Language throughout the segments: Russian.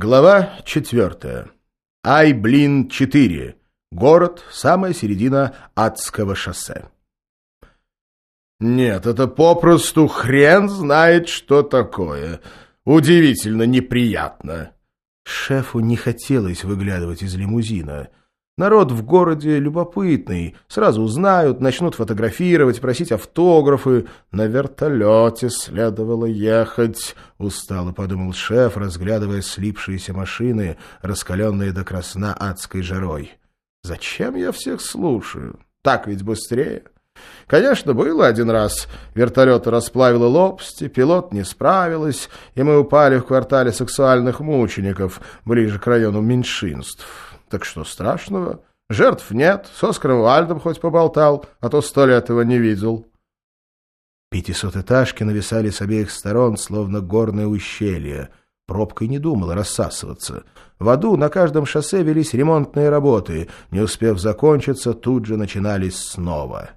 Глава четвертая. Ай, блин, четыре. Город, самая середина адского шоссе. Нет, это попросту хрен знает, что такое. Удивительно неприятно. Шефу не хотелось выглядывать из лимузина. Народ в городе любопытный, сразу узнают, начнут фотографировать, просить автографы. На вертолете следовало ехать, — устало подумал шеф, разглядывая слипшиеся машины, раскаленные до красна адской жарой. Зачем я всех слушаю? Так ведь быстрее. Конечно, было один раз. Вертолет расплавило лопасти, пилот не справилась, и мы упали в квартале сексуальных мучеников, ближе к району меньшинств. Так что страшного? Жертв нет, с Оскаром Вальдом хоть поболтал, а то сто лет его не видел. Пятисотэтажки нависали с обеих сторон, словно горное ущелье. Пробка и не думала рассасываться. В аду на каждом шоссе велись ремонтные работы. Не успев закончиться, тут же начинались снова.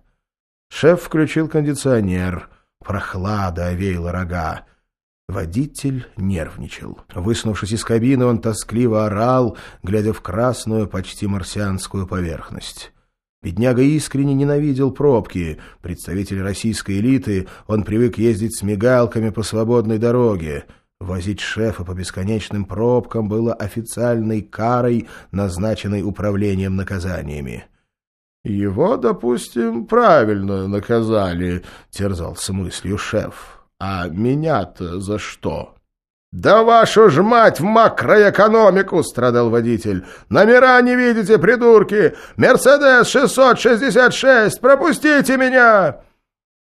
Шеф включил кондиционер. Прохлада овеяла рога. Водитель нервничал. Высунувшись из кабины, он тоскливо орал, глядя в красную, почти марсианскую поверхность. Бедняга искренне ненавидел пробки. Представитель российской элиты, он привык ездить с мигалками по свободной дороге. Возить шефа по бесконечным пробкам было официальной карой, назначенной управлением наказаниями. «Его, допустим, правильно наказали», — терзался мыслью шеф. А меня-то за что? «Да вашу ж мать в макроэкономику!» — страдал водитель. «Номера не видите, придурки! Мерседес 666! Пропустите меня!»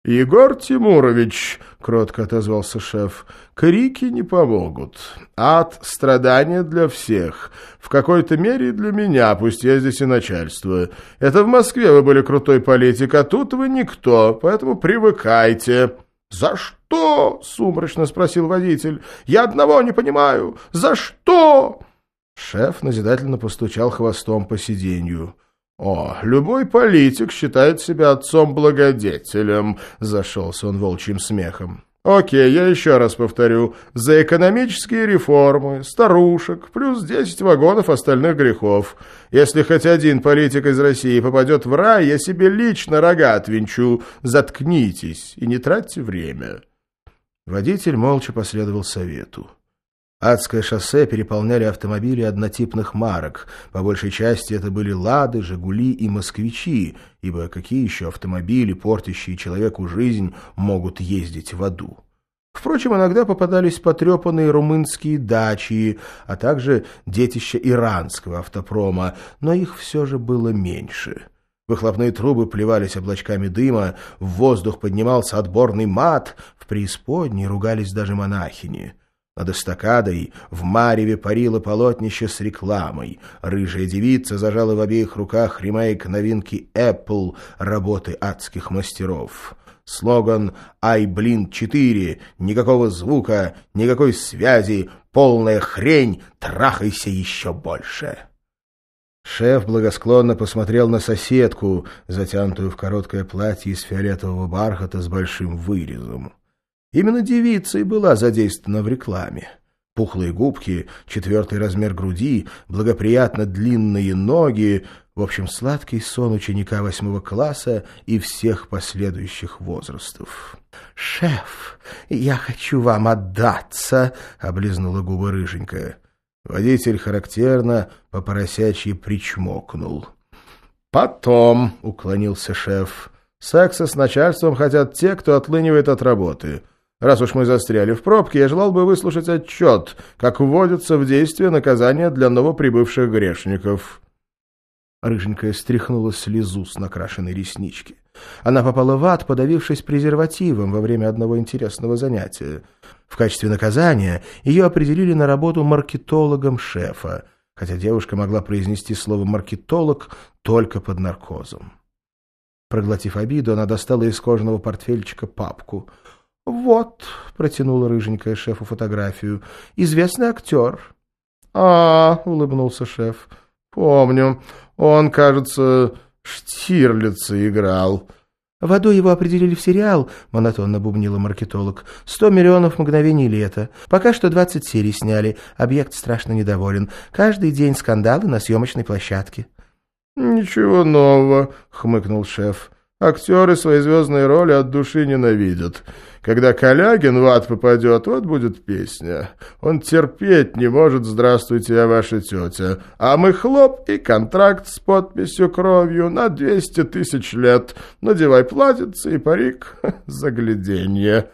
«Егор Тимурович», — кротко отозвался шеф, — «крики не помогут. Ад — страдания для всех. В какой-то мере для меня, пусть я здесь и начальство. Это в Москве вы были крутой политик, а тут вы никто, поэтому привыкайте». «За что?» — сумрачно спросил водитель. «Я одного не понимаю. За что?» Шеф назидательно постучал хвостом по сиденью. «О, любой политик считает себя отцом-благодетелем», — зашелся он волчьим смехом. Окей, я еще раз повторю. За экономические реформы, старушек, плюс 10 вагонов остальных грехов. Если хоть один политик из России попадет в рай, я себе лично рога отвинчу. Заткнитесь и не тратьте время. Водитель молча последовал совету. Адское шоссе переполняли автомобили однотипных марок. По большей части это были «Лады», «Жигули» и «Москвичи», ибо какие еще автомобили, портящие человеку жизнь, могут ездить в аду? Впрочем, иногда попадались потрепанные румынские дачи, а также детища иранского автопрома, но их все же было меньше. Выхлопные трубы плевались облачками дыма, в воздух поднимался отборный мат, в преисподней ругались даже монахини. Над эстакадой в мареве парило полотнище с рекламой. Рыжая девица зажала в обеих руках ремейк новинки Apple работы адских мастеров. Слоган «Ай, блин, 4», никакого звука, никакой связи, полная хрень, трахайся еще больше. Шеф благосклонно посмотрел на соседку, затянутую в короткое платье из фиолетового бархата с большим вырезом. Именно девица и была задействована в рекламе. Пухлые губки, четвертый размер груди, благоприятно длинные ноги, в общем, сладкий сон ученика восьмого класса и всех последующих возрастов. «Шеф, я хочу вам отдаться!» — облизнула губы рыженькая. Водитель характерно по поросячьи причмокнул. «Потом», — уклонился шеф, — «секса с начальством хотят те, кто отлынивает от работы». Раз уж мы застряли в пробке, я желал бы выслушать отчет, как вводится в действие наказание для новоприбывших грешников». Рыженькая стряхнула слезу с накрашенной реснички. Она попала в ад, подавившись презервативом во время одного интересного занятия. В качестве наказания ее определили на работу маркетологом шефа, хотя девушка могла произнести слово «маркетолог» только под наркозом. Проглотив обиду, она достала из кожаного портфельчика папку — «Вот», — протянула рыженькая шефу фотографию, — «известный актер». «А, — улыбнулся шеф, — помню. Он, кажется, Штирлица играл. «В аду его определили в сериал», — монотонно бубнила маркетолог. «Сто миллионов мгновений лета. Пока что двадцать серий сняли. Объект страшно недоволен. Каждый день скандалы на съемочной площадке». «Ничего нового», — хмыкнул шеф. «Актеры свои звездные роли от души ненавидят. Когда Калягин в ад попадет, вот будет песня. Он терпеть не может «Здравствуйте, я ваша тетя». А мы хлоп и контракт с подписью кровью на двести тысяч лет. Надевай платьице и парик. Загляденье».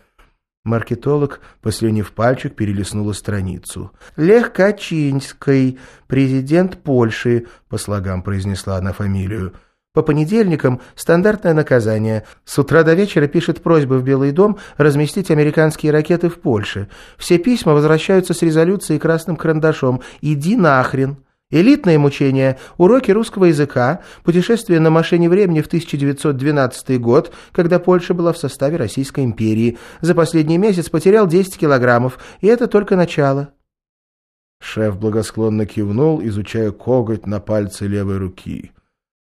Маркетолог, послюнив пальчик, перелистнула страницу. «Лех Качинский, президент Польши», — по слогам произнесла она фамилию. По понедельникам стандартное наказание. С утра до вечера пишет просьбы в Белый дом разместить американские ракеты в Польше. Все письма возвращаются с резолюцией красным карандашом. «Иди нахрен!» Элитное мучение, уроки русского языка, путешествие на машине времени в 1912 год, когда Польша была в составе Российской империи. За последний месяц потерял 10 килограммов, и это только начало. Шеф благосклонно кивнул, изучая коготь на пальце левой руки.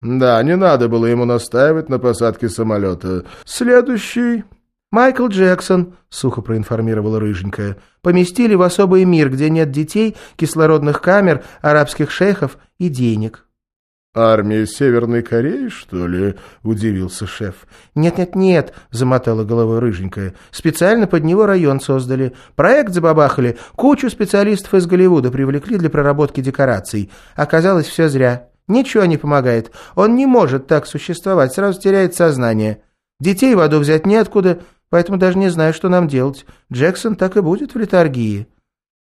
Да, не надо было ему настаивать на посадке самолета. Следующий... «Майкл Джексон», — сухо проинформировала Рыженькая, «поместили в особый мир, где нет детей, кислородных камер, арабских шейхов и денег». «Армия Северной Кореи, что ли?» — удивился шеф. «Нет-нет-нет», — замотала головой Рыженькая. «Специально под него район создали. Проект забабахали. Кучу специалистов из Голливуда привлекли для проработки декораций. Оказалось, все зря». Ничего не помогает. Он не может так существовать, сразу теряет сознание. Детей в аду взять неоткуда, поэтому даже не знаю, что нам делать. Джексон так и будет в литургии».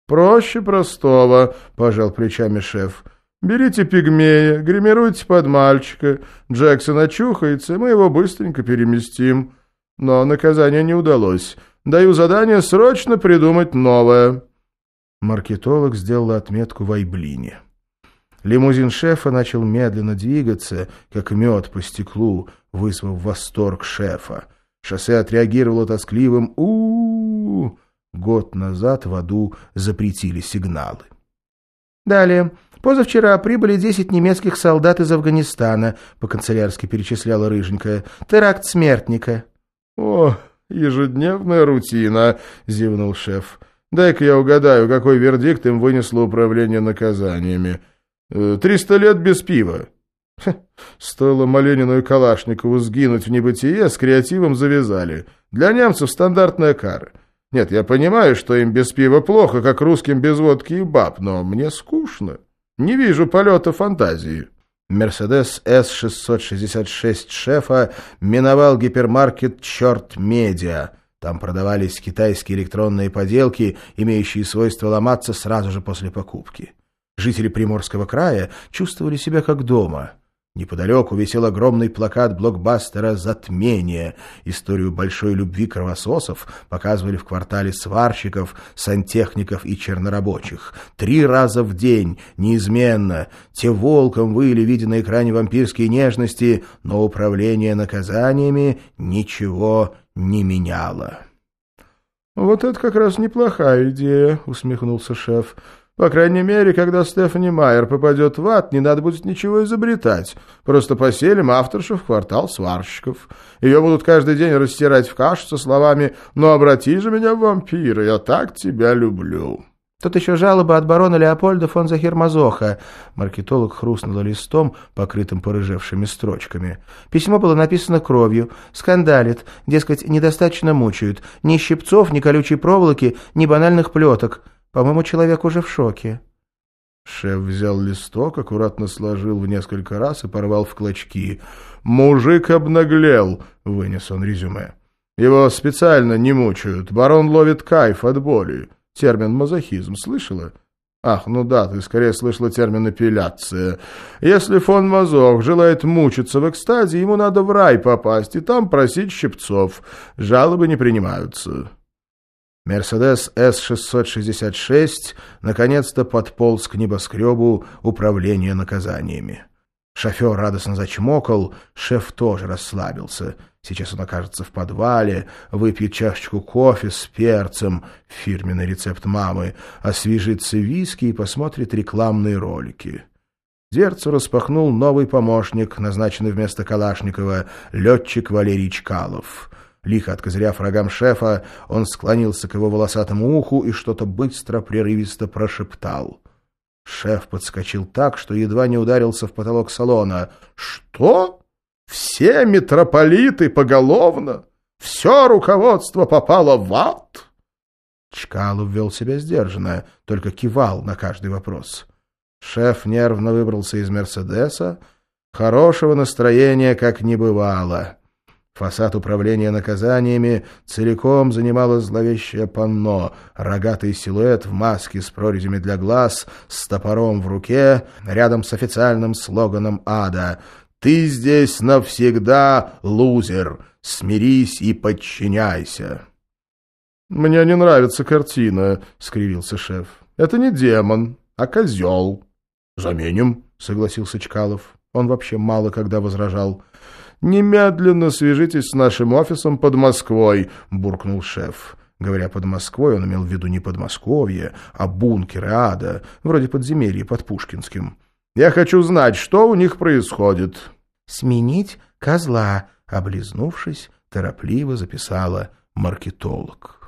«Проще простого», — пожал плечами шеф. «Берите пигмея, гримируйте под мальчика. Джексон очухается, мы его быстренько переместим. Но наказание не удалось. Даю задание срочно придумать новое». Маркетолог сделал отметку в Айблине. Лимузин шефа начал медленно двигаться, как мед по стеклу, вызвав восторг шефа. Шоссе отреагировало тоскливым у, -у, Год назад в аду запретили сигналы. Далее. Позавчера прибыли 10 немецких солдат из Афганистана, по-канцелярски перечисляла Рыженькая. Теракт смертника. — О, ежедневная рутина, — зевнул шеф. — Дай-ка я угадаю, какой вердикт им вынесло управление наказаниями. Э, триста лет без пива. Стоило Маленину и Калашникову сгинуть в небытие, с креативом завязали. Для немцев стандартная кара. Нет, я понимаю, что им без пива плохо, как русским без водки и баб, но мне скучно. Не вижу полета фантазии. Мерседес С-666 шефа миновал гипермаркет «Черт Медиа». Там продавались китайские электронные поделки, имеющие свойство ломаться сразу же после покупки. Жители Приморского края чувствовали себя как дома. Неподалеку висел огромный плакат блокбастера «Затмение». Историю большой любви кровососов показывали в квартале сварщиков, сантехников и чернорабочих. Три раза в день, неизменно. Те волком выли, видя на экране вампирские нежности, но управление наказаниями ничего не меняло. «Вот это как раз неплохая идея», — усмехнулся шеф. По крайней мере, когда Стефани Майер попадет в ад, не надо будет ничего изобретать. Просто поселим авторшу в квартал сварщиков. Ее будут каждый день растирать в кашу со словами «Ну, обрати же меня в вампира, я так тебя люблю». Тут еще жалоба от барона Леопольда фон Захермазоха. Маркетолог хрустнула листом, покрытым порыжевшими строчками. Письмо было написано кровью. Скандалит. Дескать, недостаточно мучают. Ни щипцов, ни колючей проволоки, ни банальных плеток. По-моему, человек уже в шоке». Шеф взял листок, аккуратно сложил в несколько раз и порвал в клочки. «Мужик обнаглел», — вынес он резюме. «Его специально не мучают. Барон ловит кайф от боли. Термин «мазохизм» слышала?» «Ах, ну да, ты скорее слышала термин «эпиляция». Если фон Мазох желает мучиться в экстазе, ему надо в рай попасть и там просить щипцов. Жалобы не принимаются». Мерседес С-666 наконец-то подполз к небоскребу управления наказаниями. Шофер радостно зачмокал, шеф тоже расслабился. Сейчас он окажется в подвале, выпьет чашечку кофе с перцем, фирменный рецепт мамы, освежится виски и посмотрит рекламные ролики. Дверцу распахнул новый помощник, назначенный вместо Калашникова, летчик Валерий Чкалов. Лихо откозыряв рогам шефа, он склонился к его волосатому уху и что-то быстро, прерывисто прошептал. Шеф подскочил так, что едва не ударился в потолок салона. «Что? Все митрополиты поголовно? Все руководство попало в ад?» Чкалов вел себя сдержанно, только кивал на каждый вопрос. Шеф нервно выбрался из «Мерседеса». Хорошего настроения как не бывало. Фасад управления наказаниями целиком занимало зловещее панно, рогатый силуэт в маске с прорезями для глаз, с топором в руке, рядом с официальным слоганом ада «Ты здесь навсегда лузер, смирись и подчиняйся». «Мне не нравится картина», — скривился шеф. «Это не демон, а козел». «Заменим», — согласился Чкалов. Он вообще мало когда возражал. «Немедленно свяжитесь с нашим офисом под Москвой», — буркнул шеф. Говоря под Москвой, он имел в виду не Подмосковье, а бункеры ада, вроде подземелья под Пушкинским. «Я хочу знать, что у них происходит». «Сменить козла», — облизнувшись, торопливо записала маркетолог.